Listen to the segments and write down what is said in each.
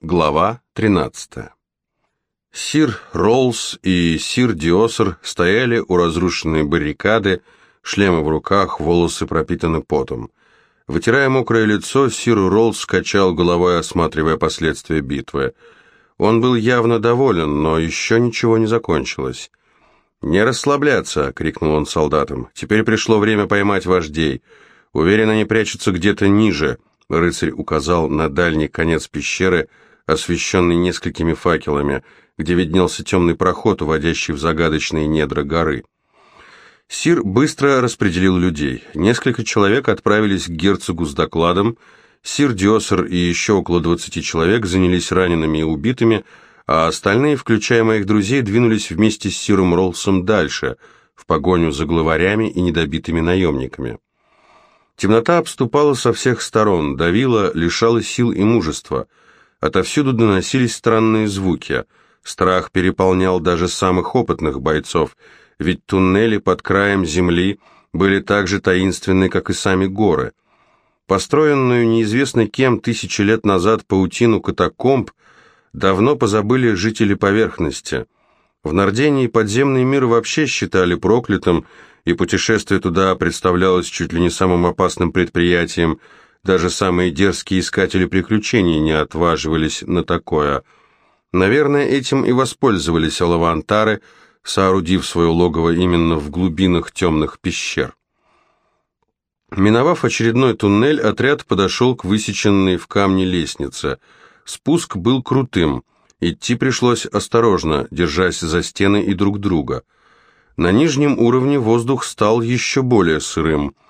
Глава 13. Сир Роллс и сир Диосер стояли у разрушенной баррикады, шлемы в руках, волосы пропитаны потом. Вытирая мокрое лицо, сир Роллс качал головой, осматривая последствия битвы. Он был явно доволен, но еще ничего не закончилось. «Не расслабляться!» — крикнул он солдатам. «Теперь пришло время поймать вождей. Уверен, они прячутся где-то ниже». Рыцарь указал на дальний конец пещеры — освещенный несколькими факелами, где виднелся темный проход, уводящий в загадочные недра горы. Сир быстро распределил людей. Несколько человек отправились к герцогу с докладом, Сир Диосер и еще около двадцати человек занялись ранеными и убитыми, а остальные, включая моих друзей, двинулись вместе с Сиром Роллсом дальше, в погоню за главарями и недобитыми наемниками. Темнота обступала со всех сторон, давила, лишала сил и мужества – Отовсюду доносились странные звуки. Страх переполнял даже самых опытных бойцов, ведь туннели под краем земли были так же таинственны, как и сами горы. Построенную неизвестно кем тысячи лет назад паутину катакомб давно позабыли жители поверхности. В Нардении подземный мир вообще считали проклятым, и путешествие туда представлялось чуть ли не самым опасным предприятием – даже самые дерзкие искатели приключений не отваживались на такое. Наверное, этим и воспользовались алавантары, соорудив свое логово именно в глубинах темных пещер. Миновав очередной туннель, отряд подошел к высеченной в камне лестнице. Спуск был крутым. Идти пришлось осторожно, держась за стены и друг друга. На нижнем уровне воздух стал еще более сырым –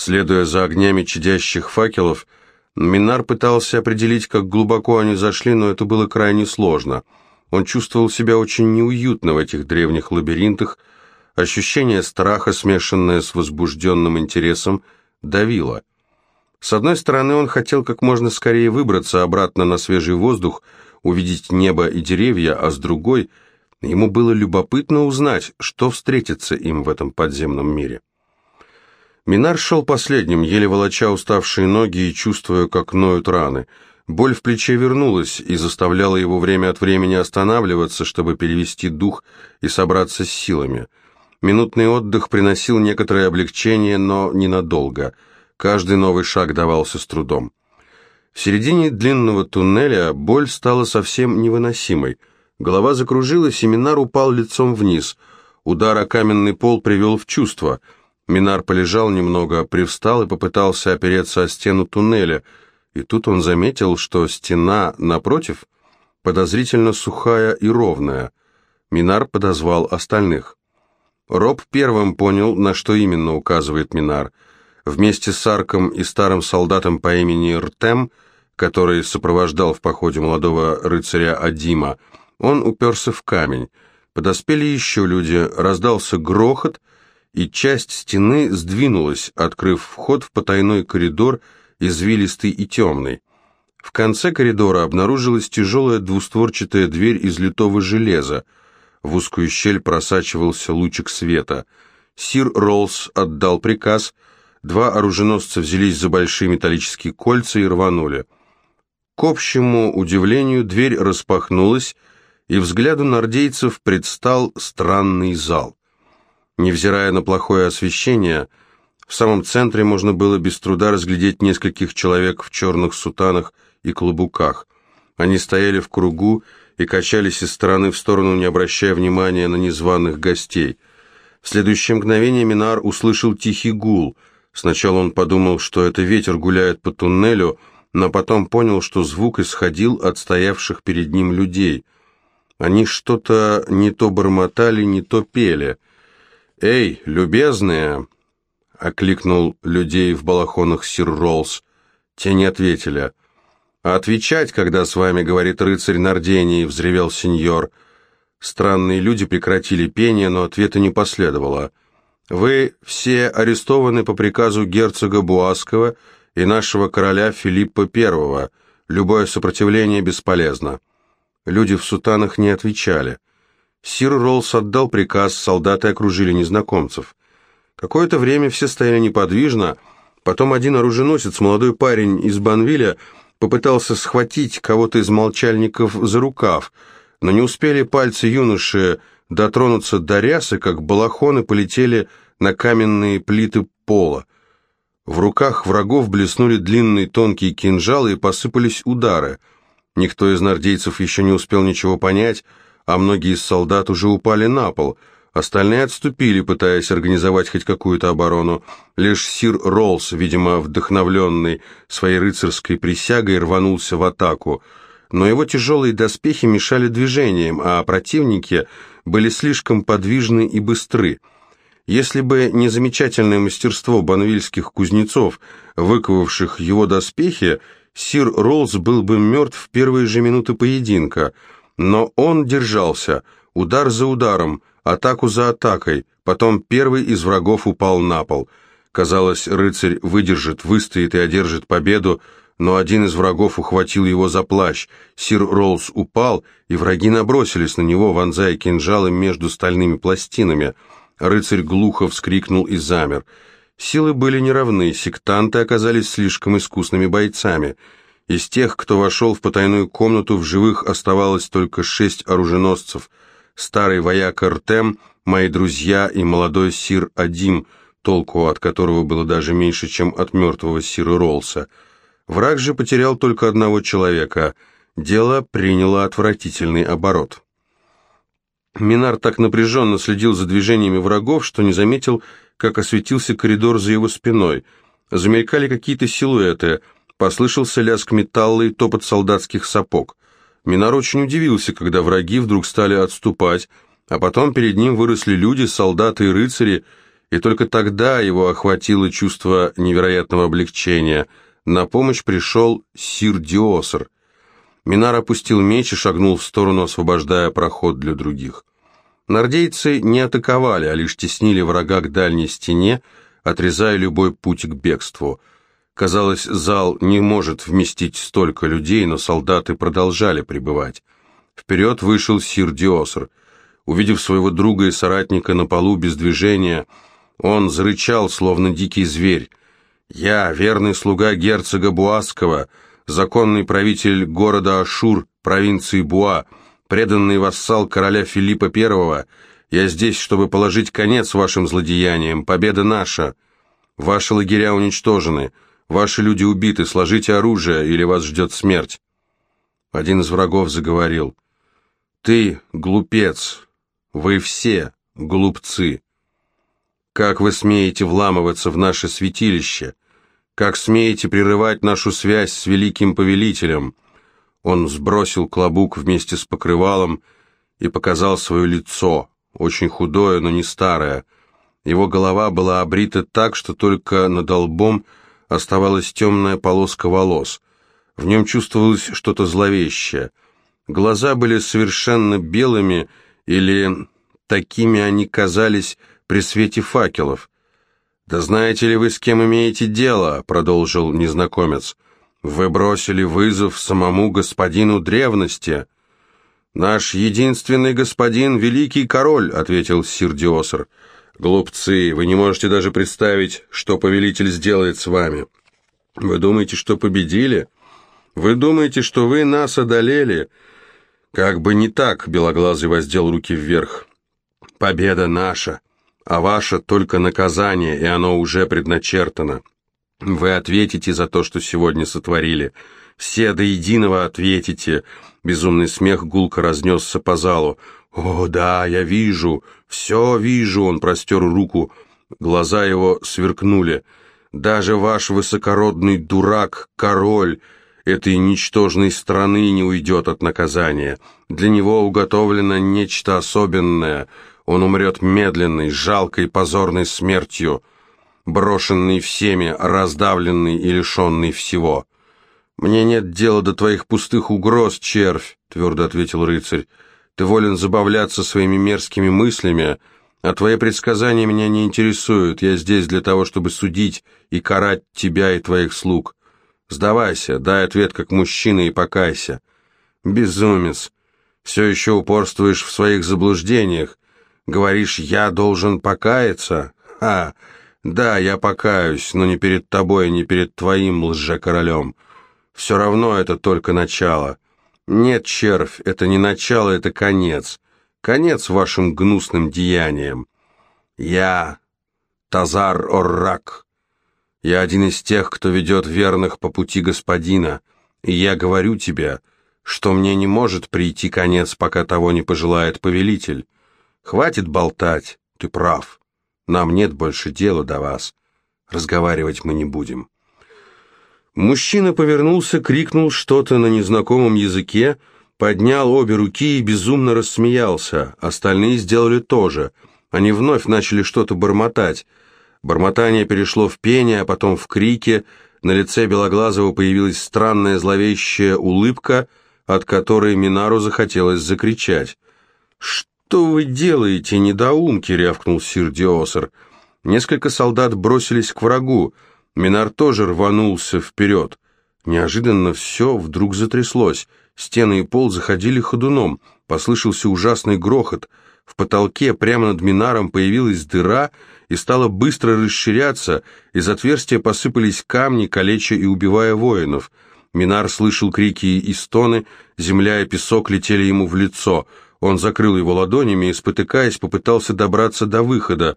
Следуя за огнями чадящих факелов, Минар пытался определить, как глубоко они зашли, но это было крайне сложно. Он чувствовал себя очень неуютно в этих древних лабиринтах, ощущение страха, смешанное с возбужденным интересом, давило. С одной стороны, он хотел как можно скорее выбраться обратно на свежий воздух, увидеть небо и деревья, а с другой, ему было любопытно узнать, что встретится им в этом подземном мире. Минар шел последним, еле волоча уставшие ноги и чувствуя, как ноют раны. Боль в плече вернулась и заставляла его время от времени останавливаться, чтобы перевести дух и собраться с силами. Минутный отдых приносил некоторое облегчение, но ненадолго. Каждый новый шаг давался с трудом. В середине длинного туннеля боль стала совсем невыносимой. Голова закружилась, и Минар упал лицом вниз. Удар о каменный пол привел в чувство – Минар полежал немного, привстал и попытался опереться о стену туннеля, и тут он заметил, что стена напротив подозрительно сухая и ровная. Минар подозвал остальных. Роб первым понял, на что именно указывает Минар. Вместе с Арком и старым солдатом по имени Ртем, который сопровождал в походе молодого рыцаря Адима, он уперся в камень. Подоспели еще люди, раздался грохот, и часть стены сдвинулась, открыв вход в потайной коридор, извилистый и темный. В конце коридора обнаружилась тяжелая двустворчатая дверь из литого железа. В узкую щель просачивался лучик света. Сир Роллс отдал приказ. Два оруженосца взялись за большие металлические кольца и рванули. К общему удивлению дверь распахнулась, и взгляду нордейцев предстал странный зал. Невзирая на плохое освещение, в самом центре можно было без труда разглядеть нескольких человек в черных сутанах и клобуках. Они стояли в кругу и качались из стороны в сторону, не обращая внимания на незваных гостей. В следующее мгновение Минар услышал тихий гул. Сначала он подумал, что это ветер гуляет по туннелю, но потом понял, что звук исходил от стоявших перед ним людей. Они что-то не то бормотали, не то пели — «Эй, любезные!» — окликнул людей в балахонах сир Роллс. Те не ответили. «А отвечать, когда с вами говорит рыцарь Нардении?» — взревел сеньор. Странные люди прекратили пение, но ответа не последовало. «Вы все арестованы по приказу герцога Буаскова и нашего короля Филиппа I. Любое сопротивление бесполезно». Люди в сутанах не отвечали. Сир Роллс отдал приказ, солдаты окружили незнакомцев. Какое-то время все стояли неподвижно, потом один оруженосец, молодой парень из Банвиля, попытался схватить кого-то из молчальников за рукав, но не успели пальцы юноши дотронуться до рясы, как балахоны полетели на каменные плиты пола. В руках врагов блеснули длинные тонкие кинжалы и посыпались удары. Никто из нардейцев еще не успел ничего понять, а многие из солдат уже упали на пол. Остальные отступили, пытаясь организовать хоть какую-то оборону. Лишь сир Роллс, видимо, вдохновленный своей рыцарской присягой, рванулся в атаку. Но его тяжелые доспехи мешали движениям, а противники были слишком подвижны и быстры. Если бы не замечательное мастерство банвильских кузнецов, выковавших его доспехи, сир Роллс был бы мертв в первые же минуты поединка. Но он держался, удар за ударом, атаку за атакой, потом первый из врагов упал на пол. Казалось, рыцарь выдержит, выстоит и одержит победу, но один из врагов ухватил его за плащ. Сир Роллс упал, и враги набросились на него, вонзая кинжалы между стальными пластинами. Рыцарь глухо вскрикнул и замер. Силы были неравны, сектанты оказались слишком искусными бойцами. Из тех, кто вошел в потайную комнату, в живых оставалось только шесть оруженосцев. Старый вояка Ртем, мои друзья и молодой сир Адим, толку от которого было даже меньше, чем от мертвого сира Ролса — Враг же потерял только одного человека. Дело приняло отвратительный оборот. Минар так напряженно следил за движениями врагов, что не заметил, как осветился коридор за его спиной. Замелькали какие-то силуэты, послышался лязг металла и топот солдатских сапог. Минар очень удивился, когда враги вдруг стали отступать, а потом перед ним выросли люди, солдаты и рыцари, и только тогда его охватило чувство невероятного облегчения – на помощь пришел сир Диосер. Минар опустил меч и шагнул в сторону, освобождая проход для других. Нордейцы не атаковали, а лишь теснили врага к дальней стене, отрезая любой путь к бегству. Казалось, зал не может вместить столько людей, но солдаты продолжали пребывать. Вперед вышел сир Диосер. Увидев своего друга и соратника на полу без движения, он зарычал, словно дикий зверь. Я, верный слуга герцога Буасского, законный правитель города Ашур, провинции Буа, преданный вассал короля Филиппа I, я здесь, чтобы положить конец вашим злодеяниям. Победа наша. Ваши лагеря уничтожены, ваши люди убиты, сложите оружие, или вас ждет смерть. Один из врагов заговорил. Ты глупец, вы все глупцы. Как вы смеете вламываться в наше святилище? Как смеете прерывать нашу связь с великим повелителем?» Он сбросил клобук вместе с покрывалом и показал свое лицо, очень худое, но не старое. Его голова была обрита так, что только над лбом оставалась темная полоска волос. В нем чувствовалось что-то зловещее. Глаза были совершенно белыми, или такими они казались при свете факелов. «Да знаете ли вы, с кем имеете дело?» — продолжил незнакомец. «Вы бросили вызов самому господину древности». «Наш единственный господин — великий король», — ответил сир Диосер. «Глупцы, вы не можете даже представить, что повелитель сделает с вами. Вы думаете, что победили? Вы думаете, что вы нас одолели?» «Как бы не так», — Белоглазый воздел руки вверх. «Победа наша!» а ваше только наказание, и оно уже предначертано. Вы ответите за то, что сегодня сотворили. Все до единого ответите. Безумный смех гулко разнесся по залу. «О, да, я вижу, все вижу!» Он простер руку. Глаза его сверкнули. «Даже ваш высокородный дурак, король, этой ничтожной страны не уйдет от наказания. Для него уготовлено нечто особенное — он умрет медленной, жалкой, позорной смертью, брошенный всеми, раздавленный и лишенный всего. «Мне нет дела до твоих пустых угроз, червь», — твердо ответил рыцарь. «Ты волен забавляться своими мерзкими мыслями, а твои предсказания меня не интересуют. Я здесь для того, чтобы судить и карать тебя и твоих слуг. Сдавайся, дай ответ как мужчина и покайся. Безумец, все еще упорствуешь в своих заблуждениях, Говоришь, я должен покаяться? А, да, я покаюсь, но не перед тобой, не перед твоим лже-королем. Все равно это только начало. Нет, червь, это не начало, это конец. Конец вашим гнусным деяниям. Я Тазар Оррак. Я один из тех, кто ведет верных по пути господина, и я говорю тебе, что мне не может прийти конец, пока того не пожелает повелитель. Хватит болтать, ты прав. Нам нет больше дела до вас. Разговаривать мы не будем. Мужчина повернулся, крикнул что-то на незнакомом языке, поднял обе руки и безумно рассмеялся. Остальные сделали то же. Они вновь начали что-то бормотать. Бормотание перешло в пение, а потом в крики. На лице Белоглазого появилась странная зловещая улыбка, от которой Минару захотелось закричать. «Что вы делаете, недоумки?» — рявкнул сир Диосер. Несколько солдат бросились к врагу. Минар тоже рванулся вперед. Неожиданно все вдруг затряслось. Стены и пол заходили ходуном. Послышался ужасный грохот. В потолке прямо над Минаром появилась дыра и стала быстро расширяться. Из отверстия посыпались камни, калеча и убивая воинов. Минар слышал крики и стоны, земля и песок летели ему в лицо. Он закрыл его ладонями и, спотыкаясь, попытался добраться до выхода,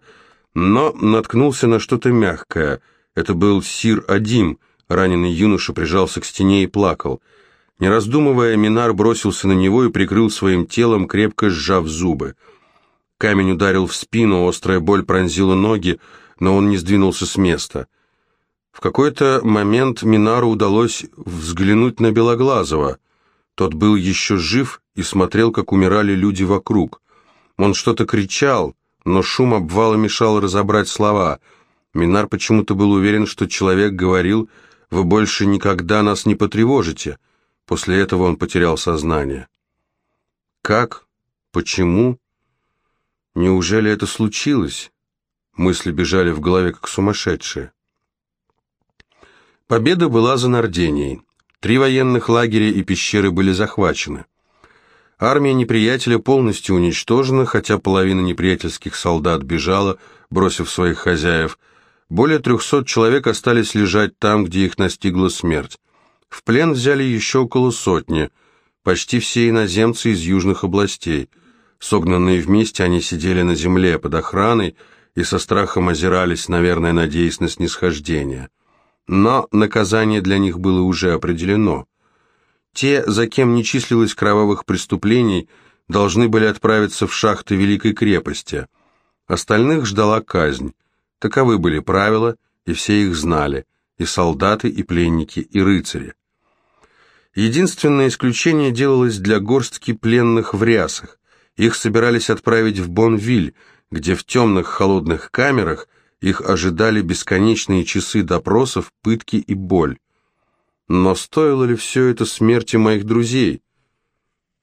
но наткнулся на что-то мягкое — это был Сир Адим, раненый юноша прижался к стене и плакал. Не раздумывая, Минар бросился на него и прикрыл своим телом, крепко сжав зубы. Камень ударил в спину, острая боль пронзила ноги, но он не сдвинулся с места. В какой-то момент Минару удалось взглянуть на Белоглазого. Тот был еще жив и смотрел, как умирали люди вокруг. Он что-то кричал, но шум обвала мешал разобрать слова — Минар почему-то был уверен, что человек говорил «Вы больше никогда нас не потревожите». После этого он потерял сознание. Как? Почему? Неужели это случилось? Мысли бежали в голове, как сумасшедшие. Победа была за Нарденией. Три военных лагеря и пещеры были захвачены. Армия неприятеля полностью уничтожена, хотя половина неприятельских солдат бежала, бросив своих хозяев – более трехсот человек остались лежать там, где их настигла смерть. В плен взяли еще около сотни, почти все иноземцы из южных областей. Согнанные вместе, они сидели на земле под охраной и со страхом озирались, наверное, надеясь на снисхождение. Но наказание для них было уже определено. Те, за кем не числилось кровавых преступлений, должны были отправиться в шахты Великой крепости. Остальных ждала казнь. Таковы были правила, и все их знали, и солдаты, и пленники, и рыцари. Единственное исключение делалось для горстки пленных в рясах. Их собирались отправить в Бонвиль, где в темных холодных камерах их ожидали бесконечные часы допросов, пытки и боль. Но стоило ли все это смерти моих друзей?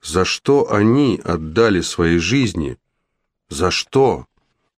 За что они отдали свои жизни? За что?